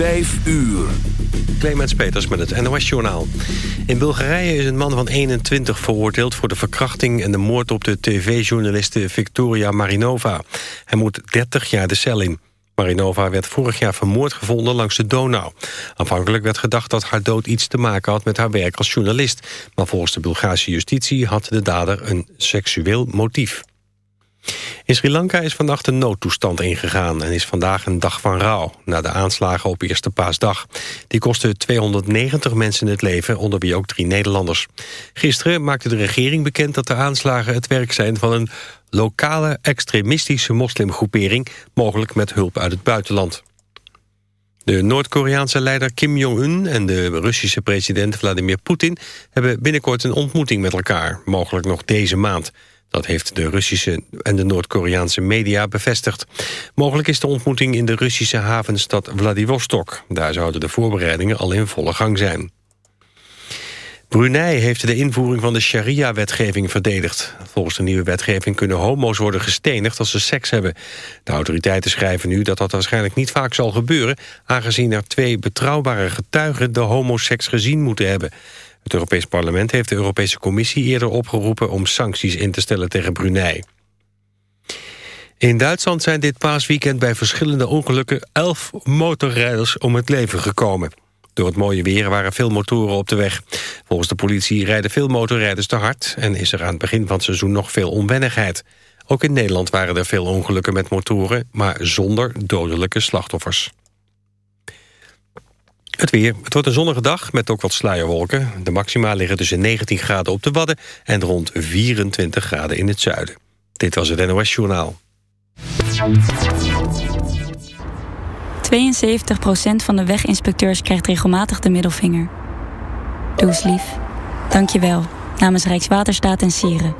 Vijf uur. Clemens Peters met het NOS-journaal. In Bulgarije is een man van 21 veroordeeld... voor de verkrachting en de moord op de tv-journaliste Victoria Marinova. Hij moet 30 jaar de cel in. Marinova werd vorig jaar vermoord gevonden langs de Donau. Aanvankelijk werd gedacht dat haar dood iets te maken had met haar werk als journalist. Maar volgens de Bulgaarse justitie had de dader een seksueel motief. In Sri Lanka is vannacht een noodtoestand ingegaan... en is vandaag een dag van rouw, na de aanslagen op Eerste Paasdag. Die kostten 290 mensen het leven, onder wie ook drie Nederlanders. Gisteren maakte de regering bekend dat de aanslagen het werk zijn... van een lokale extremistische moslimgroepering... mogelijk met hulp uit het buitenland. De Noord-Koreaanse leider Kim Jong-un en de Russische president Vladimir Poetin... hebben binnenkort een ontmoeting met elkaar, mogelijk nog deze maand... Dat heeft de Russische en de Noord-Koreaanse media bevestigd. Mogelijk is de ontmoeting in de Russische havenstad Vladivostok. Daar zouden de voorbereidingen al in volle gang zijn. Brunei heeft de invoering van de sharia-wetgeving verdedigd. Volgens de nieuwe wetgeving kunnen homo's worden gestenigd als ze seks hebben. De autoriteiten schrijven nu dat dat waarschijnlijk niet vaak zal gebeuren... aangezien er twee betrouwbare getuigen de homoseks gezien moeten hebben. Het Europees Parlement heeft de Europese Commissie eerder opgeroepen... om sancties in te stellen tegen Brunei. In Duitsland zijn dit paasweekend bij verschillende ongelukken... elf motorrijders om het leven gekomen. Door het mooie weer waren veel motoren op de weg. Volgens de politie rijden veel motorrijders te hard... en is er aan het begin van het seizoen nog veel onwennigheid. Ook in Nederland waren er veel ongelukken met motoren... maar zonder dodelijke slachtoffers. Het weer. Het wordt een zonnige dag met ook wat sluierwolken. De maxima liggen tussen 19 graden op de Wadden... en rond 24 graden in het zuiden. Dit was het NOS Journaal. 72% van de weginspecteurs krijgt regelmatig de middelvinger. Doe eens lief. Dank je wel. Namens Rijkswaterstaat en Sieren.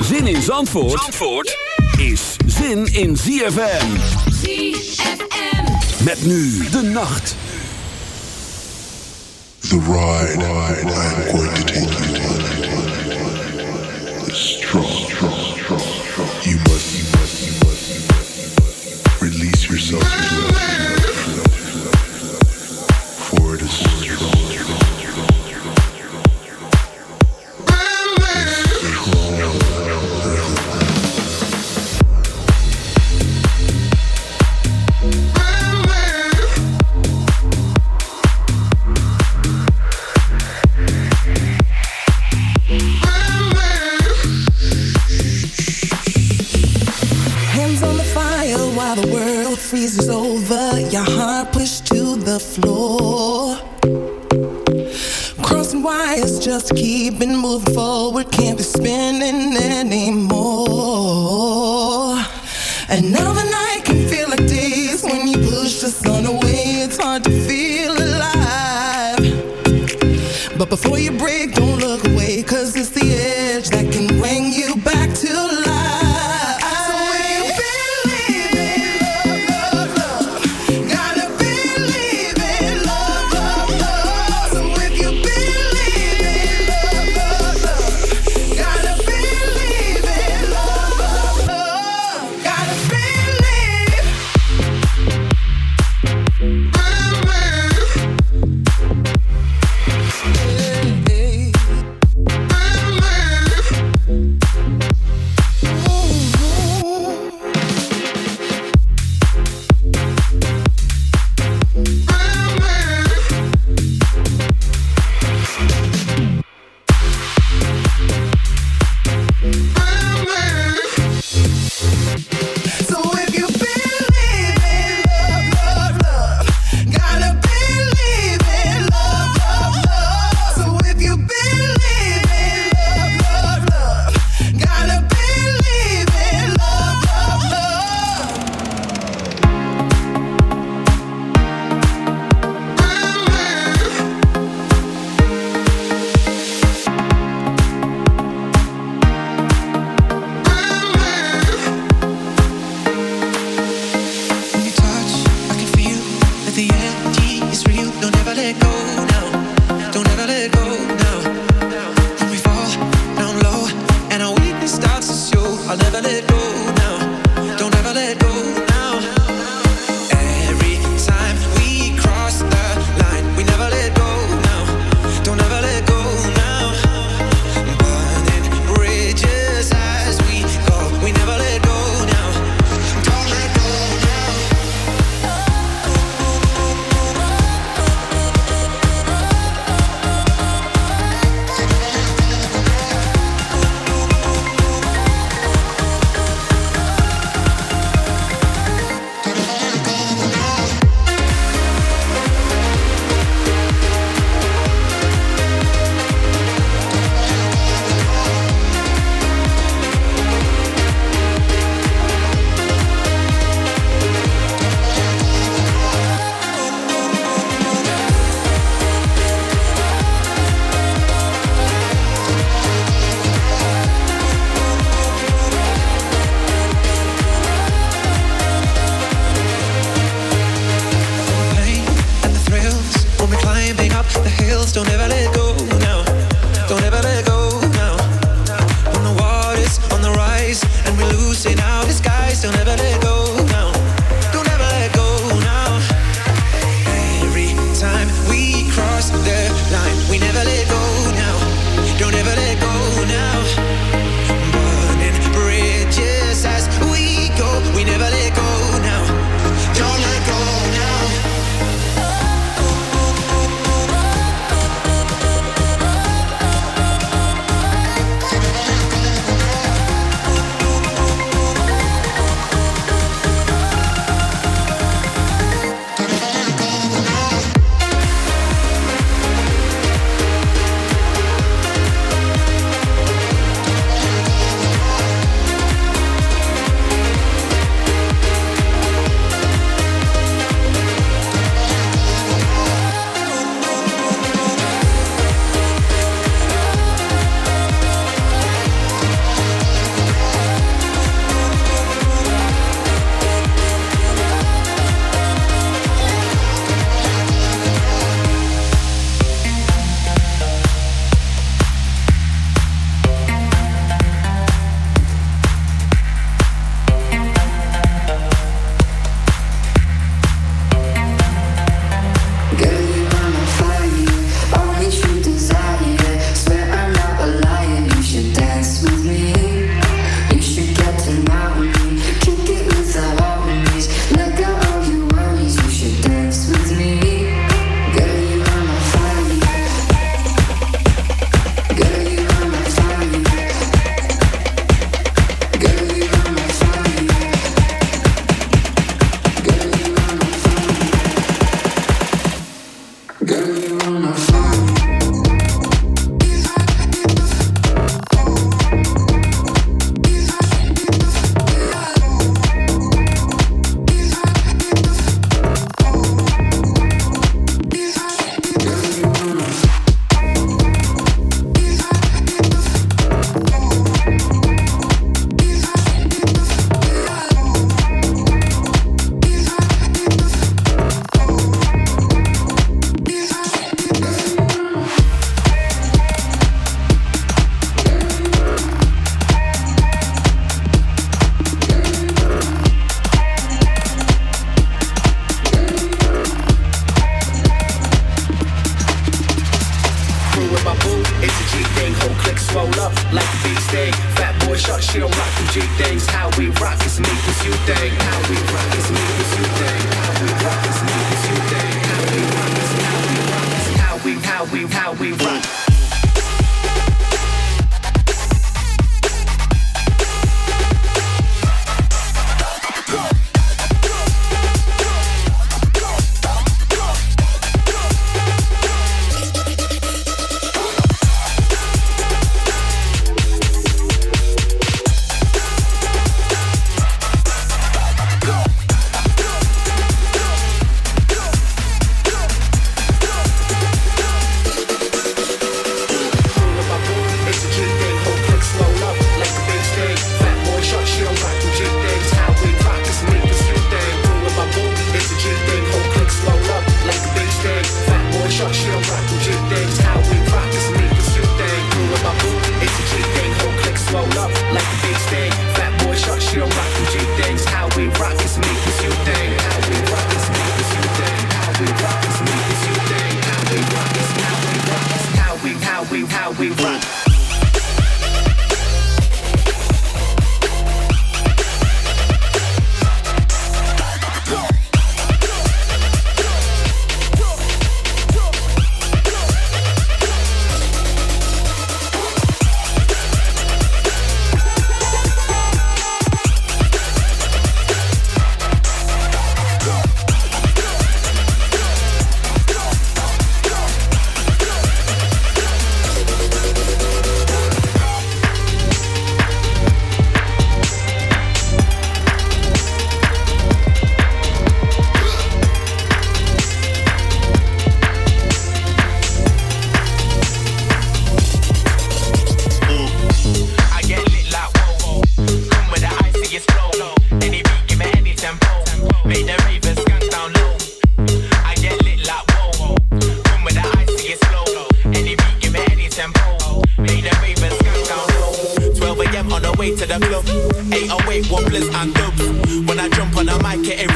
Zin in Zandvoort, Zandvoort is zin in ZFM. ZFM. Met nu de nacht. The ride, I'm going to take you on is strong. Just keeping moving forward. Can't be spinning anymore. Another night can feel like days when you push the sun away. It's hard to feel alive. But before you break, don't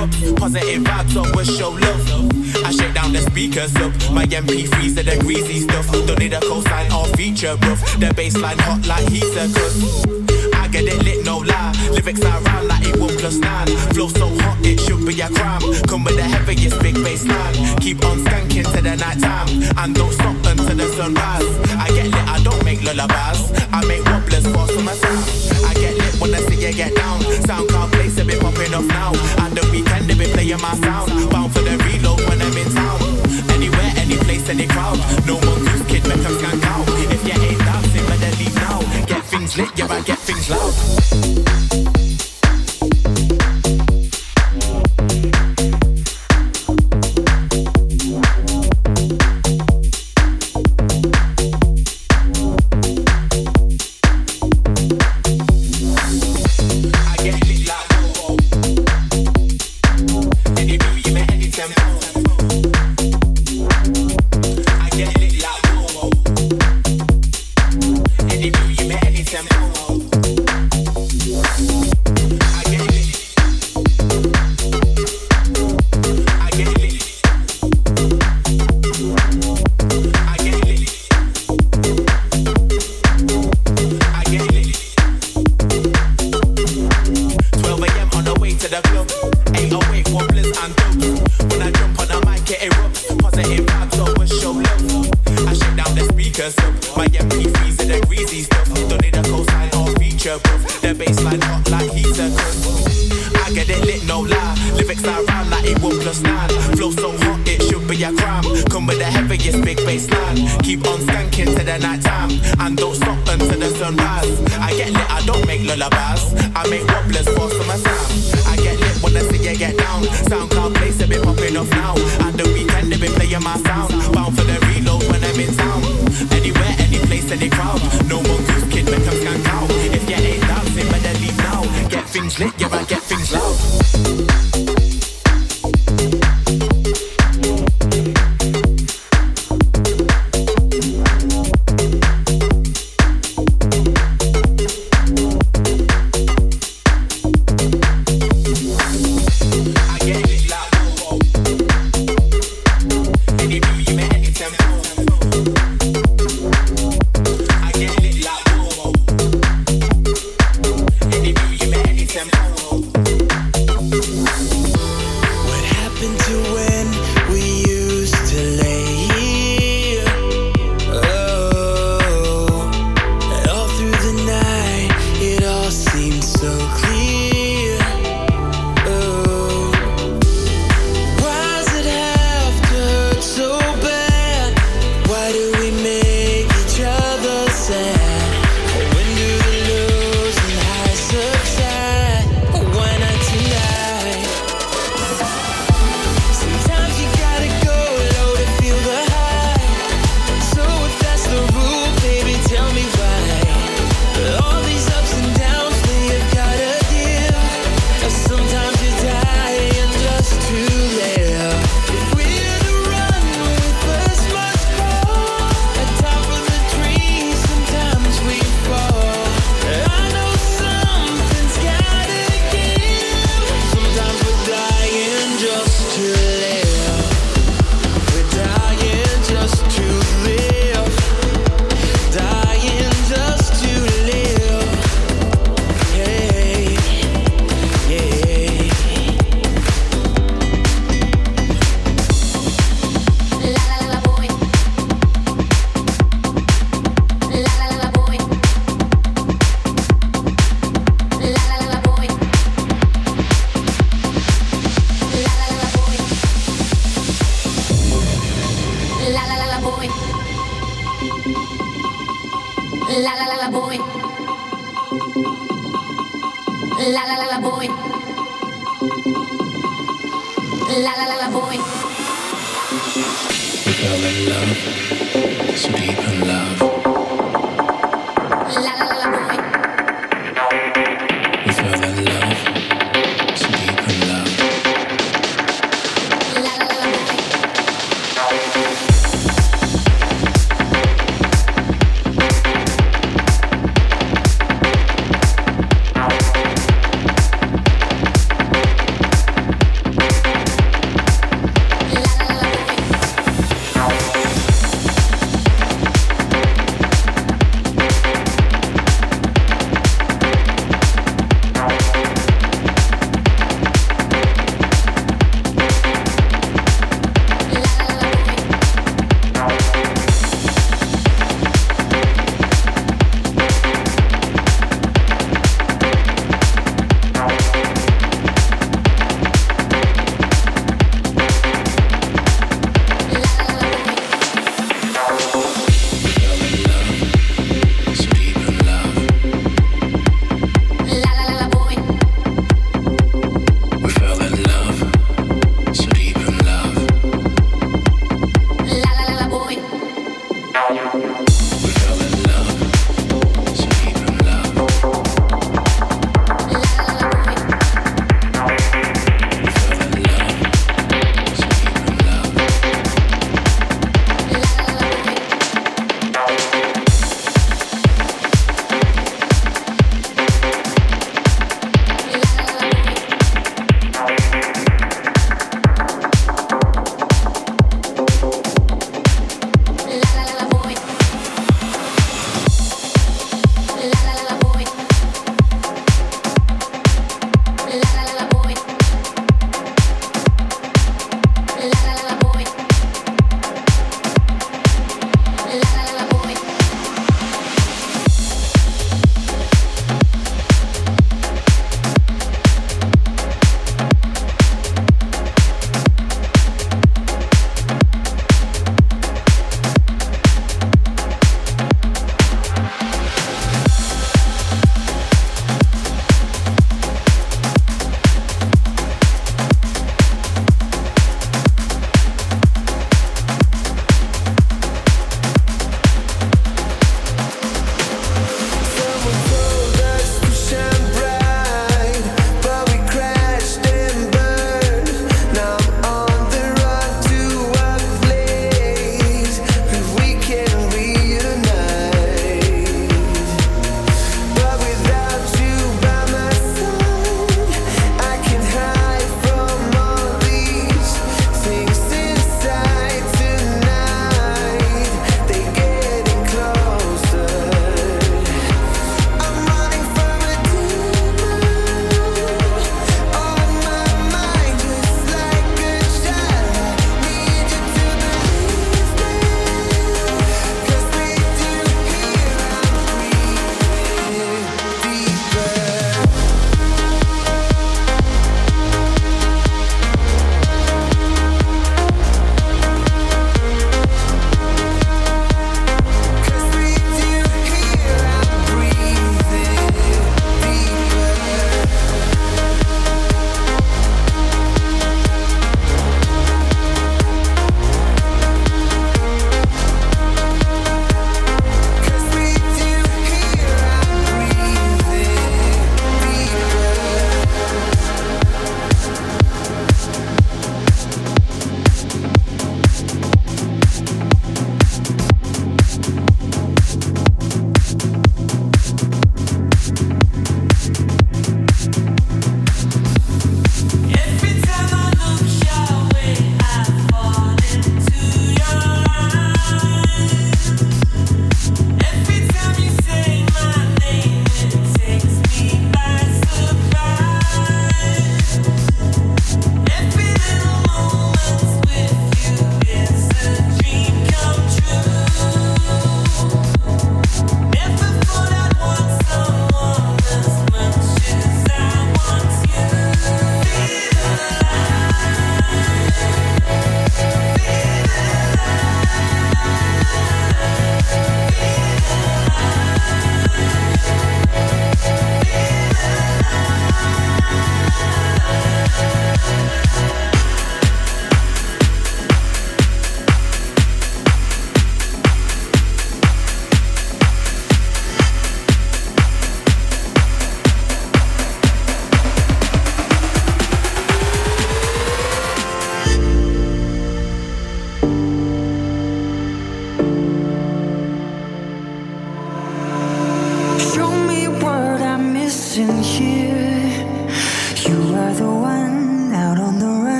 erupts. Positive vibes, always show love. I shake down the speakers up. My MP3s are the greasy stuff. Don't need a cosign or feature, rough. The bassline hot like heater, cause I get it lit, no lie. Lyrics are round like it one plus nine. Flow so hot, it should be a crime. Come with the heaviest big bass line. Keep on skanking to the night time. And don't stop until the sunrise. I get lit, I don't make lullabies. I make wobblers for summer sound. I get lit when I see you get down. SoundCloud place bit popping off now. And the weekend they be playing my sound. Bound for the reload when I'm in town. Anywhere, any place, any crowd. No more goose kid, make them skank. If you ain't dancing, better leave now. Get things lit, yeah, I get things loud. And don't stop until the sunrise. I get lit, I don't make lullabies. I make wobblers for summer sound. I get lit when I see you get down. SoundCloud place a bit popping off now. And the weekend they been playing my sound. Bound for the reload when I'm in town. Anywhere, any place, any crowd. No more goose kid, make them skank out. If you ain't dancing, better leave now. Get things lit, yeah, I get things loud.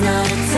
It's not a temporary,